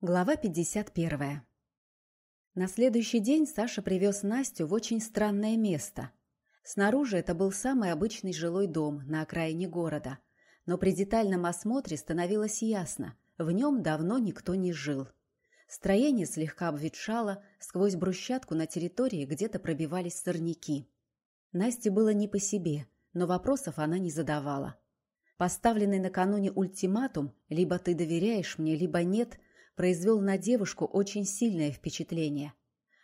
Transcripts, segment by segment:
Глава 51. На следующий день Саша привез Настю в очень странное место. Снаружи это был самый обычный жилой дом на окраине города. Но при детальном осмотре становилось ясно, в нем давно никто не жил. Строение слегка обветшало, сквозь брусчатку на территории где-то пробивались сорняки. Насте было не по себе, но вопросов она не задавала. Поставленный накануне ультиматум «либо ты доверяешь мне, либо нет» произвел на девушку очень сильное впечатление.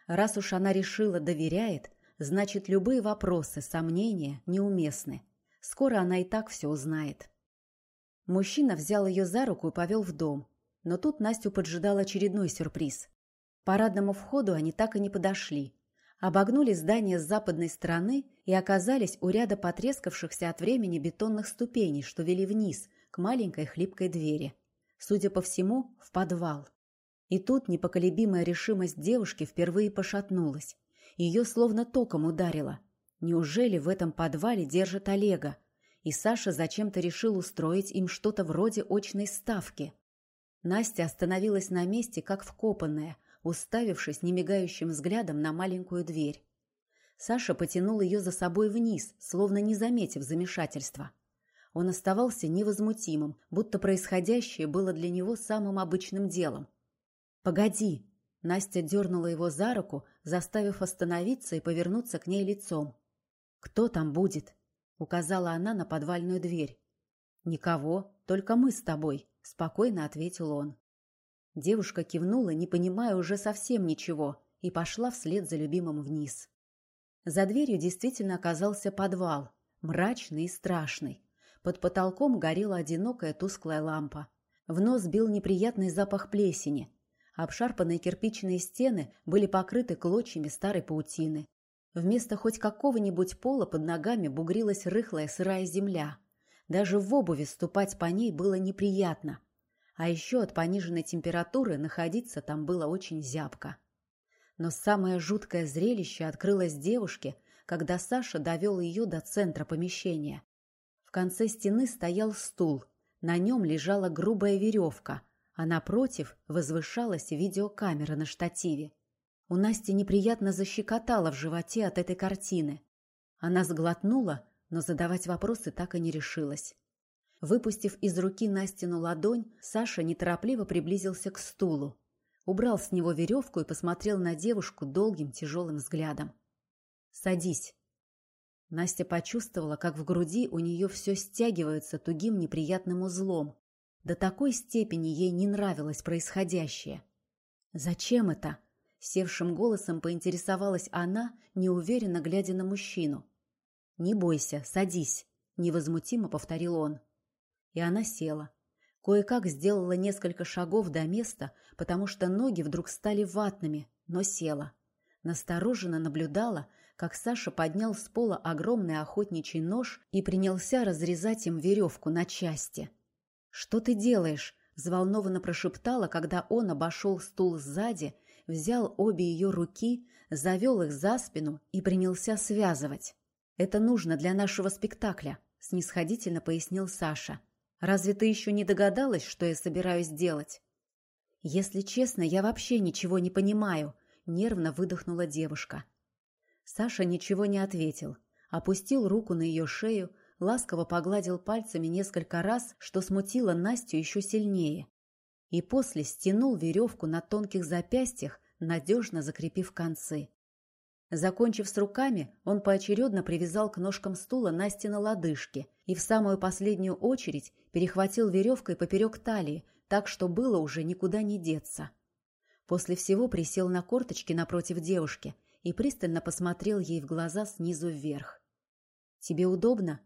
Раз уж она решила доверяет, значит, любые вопросы, сомнения неуместны. Скоро она и так все узнает. Мужчина взял ее за руку и повел в дом. Но тут Настю поджидал очередной сюрприз. К парадному входу они так и не подошли. Обогнули здание с западной стороны и оказались у ряда потрескавшихся от времени бетонных ступеней, что вели вниз, к маленькой хлипкой двери. Судя по всему, в подвал. И тут непоколебимая решимость девушки впервые пошатнулась. Ее словно током ударило. Неужели в этом подвале держат Олега? И Саша зачем-то решил устроить им что-то вроде очной ставки. Настя остановилась на месте, как вкопанная, уставившись немигающим взглядом на маленькую дверь. Саша потянул ее за собой вниз, словно не заметив замешательства. Он оставался невозмутимым, будто происходящее было для него самым обычным делом. «Погоди!» Настя дернула его за руку, заставив остановиться и повернуться к ней лицом. «Кто там будет?» — указала она на подвальную дверь. «Никого, только мы с тобой», — спокойно ответил он. Девушка кивнула, не понимая уже совсем ничего, и пошла вслед за любимым вниз. За дверью действительно оказался подвал, мрачный и страшный. Под потолком горела одинокая тусклая лампа. В нос бил неприятный запах плесени. Обшарпанные кирпичные стены были покрыты клочьями старой паутины. Вместо хоть какого-нибудь пола под ногами бугрилась рыхлая сырая земля. Даже в обуви ступать по ней было неприятно. А еще от пониженной температуры находиться там было очень зябко. Но самое жуткое зрелище открылось девушке, когда Саша довел ее до центра помещения конце стены стоял стул. На нем лежала грубая веревка, а напротив возвышалась видеокамера на штативе. У Насти неприятно защекотало в животе от этой картины. Она сглотнула, но задавать вопросы так и не решилась. Выпустив из руки Настину ладонь, Саша неторопливо приблизился к стулу. Убрал с него веревку и посмотрел на девушку долгим тяжелым взглядом. «Садись», Настя почувствовала, как в груди у нее все стягивается тугим неприятным узлом. До такой степени ей не нравилось происходящее. «Зачем это?» — севшим голосом поинтересовалась она, неуверенно глядя на мужчину. «Не бойся, садись», — невозмутимо повторил он. И она села. Кое-как сделала несколько шагов до места, потому что ноги вдруг стали ватными, но села. Настороженно наблюдала, как Саша поднял с пола огромный охотничий нож и принялся разрезать им веревку на части. «Что ты делаешь?» – взволнованно прошептала, когда он обошел стул сзади, взял обе ее руки, завел их за спину и принялся связывать. «Это нужно для нашего спектакля», – снисходительно пояснил Саша. «Разве ты еще не догадалась, что я собираюсь делать?» «Если честно, я вообще ничего не понимаю», – нервно выдохнула девушка. Саша ничего не ответил. Опустил руку на ее шею, ласково погладил пальцами несколько раз, что смутило Настю еще сильнее. И после стянул веревку на тонких запястьях, надежно закрепив концы. Закончив с руками, он поочередно привязал к ножкам стула Насти на лодыжки и в самую последнюю очередь перехватил веревкой поперек талии, так что было уже никуда не деться. После всего присел на корточки напротив девушки и пристально посмотрел ей в глаза снизу вверх. «Тебе удобно?»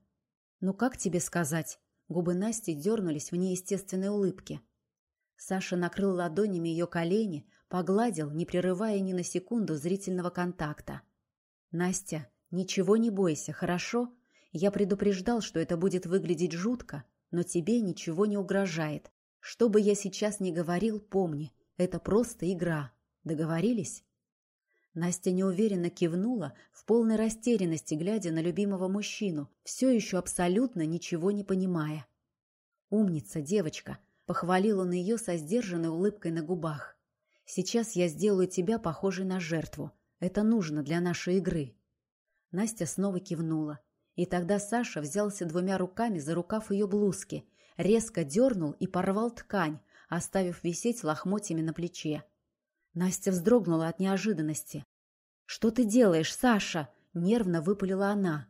«Ну как тебе сказать?» Губы Насти дернулись в неестественной улыбке. Саша накрыл ладонями ее колени, погладил, не прерывая ни на секунду зрительного контакта. «Настя, ничего не бойся, хорошо? Я предупреждал, что это будет выглядеть жутко, но тебе ничего не угрожает. Что бы я сейчас ни говорил, помни, это просто игра. Договорились?» Настя неуверенно кивнула, в полной растерянности, глядя на любимого мужчину, все еще абсолютно ничего не понимая. «Умница, девочка!» Похвалил он ее со сдержанной улыбкой на губах. «Сейчас я сделаю тебя похожей на жертву. Это нужно для нашей игры». Настя снова кивнула. И тогда Саша взялся двумя руками за рукав ее блузки, резко дернул и порвал ткань, оставив висеть лохмотьями на плече. Настя вздрогнула от неожиданности. «Что ты делаешь, Саша?» — нервно выпалила она.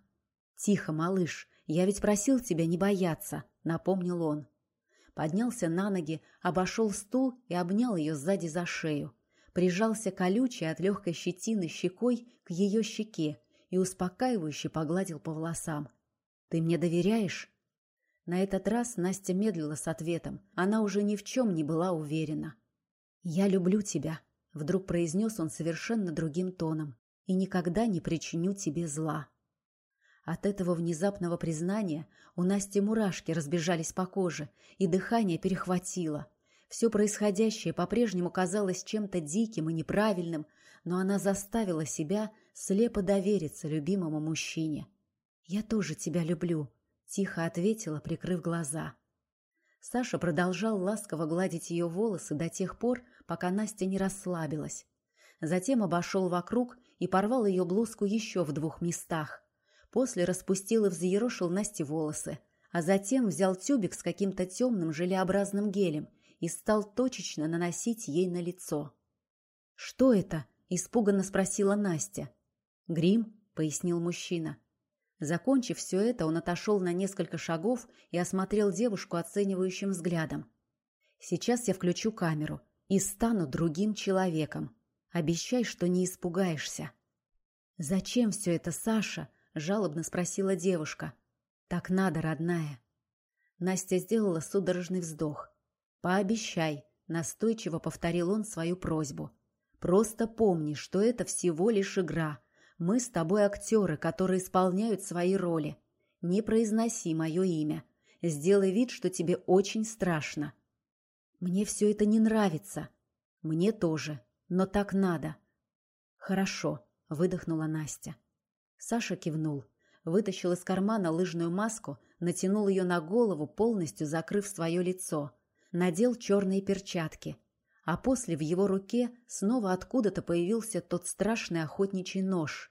«Тихо, малыш, я ведь просил тебя не бояться», — напомнил он. Поднялся на ноги, обошел стул и обнял ее сзади за шею. Прижался колючей от легкой щетины щекой к ее щеке и успокаивающе погладил по волосам. «Ты мне доверяешь?» На этот раз Настя медлила с ответом. Она уже ни в чем не была уверена. «Я люблю тебя», — вдруг произнес он совершенно другим тоном, «и никогда не причиню тебе зла». От этого внезапного признания у Насти мурашки разбежались по коже, и дыхание перехватило. Все происходящее по-прежнему казалось чем-то диким и неправильным, но она заставила себя слепо довериться любимому мужчине. «Я тоже тебя люблю», — тихо ответила, прикрыв глаза. Саша продолжал ласково гладить ее волосы до тех пор, пока Настя не расслабилась. Затем обошел вокруг и порвал ее блузку еще в двух местах. После распустил и взъерошил Насте волосы, а затем взял тюбик с каким-то темным желеобразным гелем и стал точечно наносить ей на лицо. «Что это?» – испуганно спросила Настя. «Грим», – пояснил мужчина. Закончив все это, он отошел на несколько шагов и осмотрел девушку оценивающим взглядом. «Сейчас я включу камеру и стану другим человеком. Обещай, что не испугаешься». «Зачем все это, Саша?» — жалобно спросила девушка. «Так надо, родная». Настя сделала судорожный вздох. «Пообещай», — настойчиво повторил он свою просьбу. «Просто помни, что это всего лишь игра. Мы с тобой актеры, которые исполняют свои роли. Не произноси мое имя. Сделай вид, что тебе очень страшно». «Мне все это не нравится». «Мне тоже. Но так надо». «Хорошо», — выдохнула Настя. Саша кивнул, вытащил из кармана лыжную маску, натянул ее на голову, полностью закрыв свое лицо, надел черные перчатки, а после в его руке снова откуда-то появился тот страшный охотничий нож.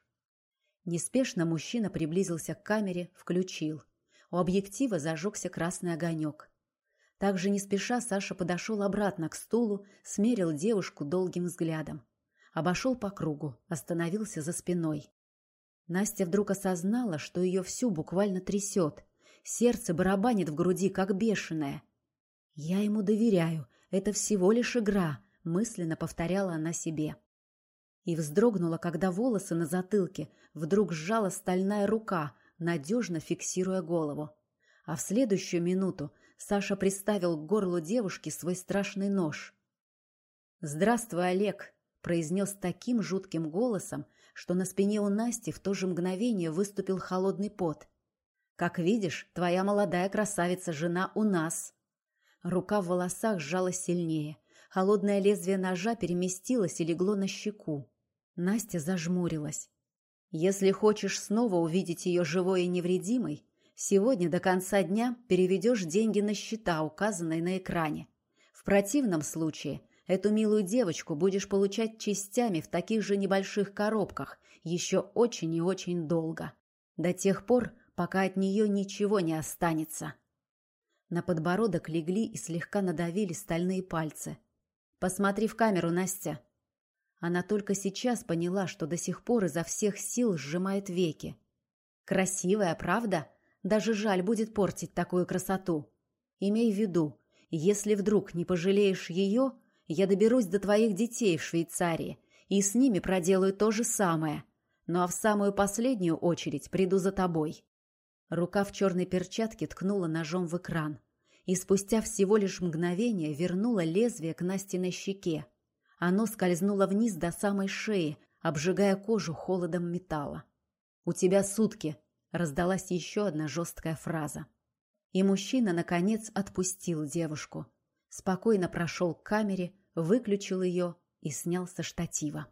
Неспешно мужчина приблизился к камере, включил. У объектива зажегся красный огонек. Также не спеша Саша подошел обратно к стулу, смерил девушку долгим взглядом. Обошел по кругу, остановился за спиной. Настя вдруг осознала, что ее всю буквально трясет. Сердце барабанит в груди, как бешеное. «Я ему доверяю. Это всего лишь игра», — мысленно повторяла она себе. И вздрогнула, когда волосы на затылке вдруг сжала стальная рука, надежно фиксируя голову. А в следующую минуту Саша приставил к горлу девушки свой страшный нож. «Здравствуй, Олег», — произнес таким жутким голосом, что на спине у Насти в то же мгновение выступил холодный пот. «Как видишь, твоя молодая красавица-жена у нас». Рука в волосах сжалась сильнее. Холодное лезвие ножа переместилось и легло на щеку. Настя зажмурилась. «Если хочешь снова увидеть ее живой и невредимой, сегодня до конца дня переведешь деньги на счета, указанные на экране. В противном случае Эту милую девочку будешь получать частями в таких же небольших коробках еще очень и очень долго. До тех пор, пока от нее ничего не останется. На подбородок легли и слегка надавили стальные пальцы. «Посмотри в камеру, Настя!» Она только сейчас поняла, что до сих пор изо всех сил сжимает веки. «Красивая, правда? Даже жаль будет портить такую красоту. Имей в виду, если вдруг не пожалеешь ее, я доберусь до твоих детей в Швейцарии и с ними проделаю то же самое. Ну а в самую последнюю очередь приду за тобой». Рука в черной перчатке ткнула ножом в экран и спустя всего лишь мгновение вернула лезвие к Настиной щеке. Оно скользнуло вниз до самой шеи, обжигая кожу холодом металла. «У тебя сутки!» — раздалась еще одна жесткая фраза. И мужчина, наконец, отпустил девушку — спокойно прошел к камере, выключил ее и снял со штатива.